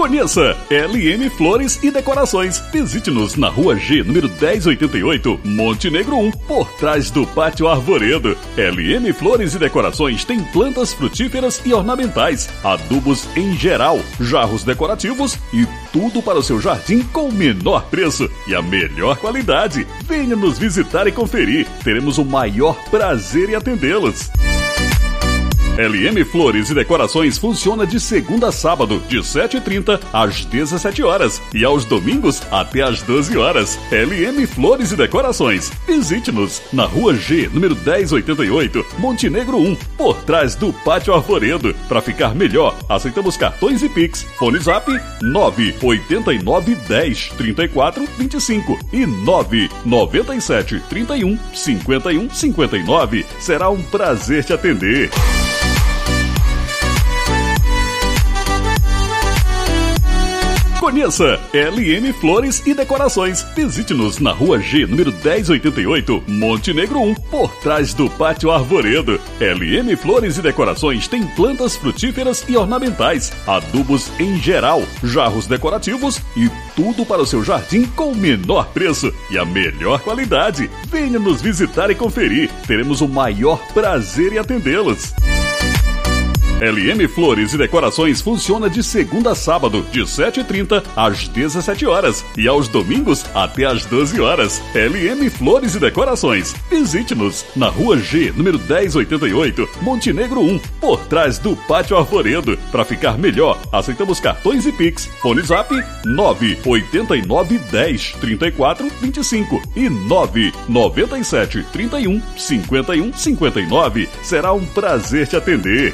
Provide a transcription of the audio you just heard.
Conheça LM Flores e Decorações. Visite-nos na rua G, número 1088, Montenegro 1, por trás do Pátio Arvoredo. LM Flores e Decorações tem plantas frutíferas e ornamentais, adubos em geral, jarros decorativos e tudo para o seu jardim com o menor preço e a melhor qualidade. Venha nos visitar e conferir. Teremos o maior prazer em atendê-los. LM Flores e Decorações funciona de segunda a sábado, de 7h30 às 17 horas e aos domingos até às 12 horas. LM Flores e Decorações. Visite-nos na Rua G, número 1088, Montenegro 1, por trás do Pátio Arvoredo. Para ficar melhor, aceitamos cartões e Pix. Fone Zap 989 10 34 25 e 997 31 51 59. Será um prazer te atender. Conheça LM Flores e Decorações. Visite-nos na Rua G, número 1088, Montenegro 1, por trás do Pátio Arvoredo. LM Flores e Decorações tem plantas frutíferas e ornamentais, adubos em geral, jarros decorativos e tudo para o seu jardim com o menor preço e a melhor qualidade. Venha nos visitar e conferir. Teremos o maior prazer em atendê-los. LM Flores e Decorações funciona de segunda a sábado, de 7h30 às 17 horas e aos domingos até às 12 horas. LM Flores e Decorações. Visite-nos na Rua G, número 1088, Montenegro 1, por trás do Pátio Arvoredo. Para ficar melhor, aceitamos cartões e Pix. Fone Zap 989 10 34 25 e 997 31 51 59. Será um prazer te atender.